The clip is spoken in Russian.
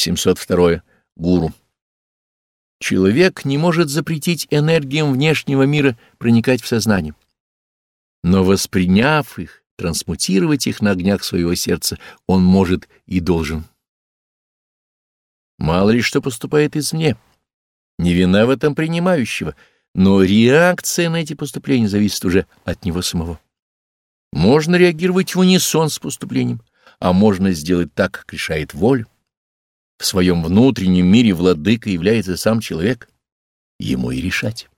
702. Гуру. Человек не может запретить энергиям внешнего мира проникать в сознание. Но восприняв их, трансмутировать их на огнях своего сердца, он может и должен. Мало ли что поступает извне. Не вина в этом принимающего, но реакция на эти поступления зависит уже от него самого. Можно реагировать в унисон с поступлением, а можно сделать так, как решает воля. В своем внутреннем мире владыка является сам человек, ему и решать.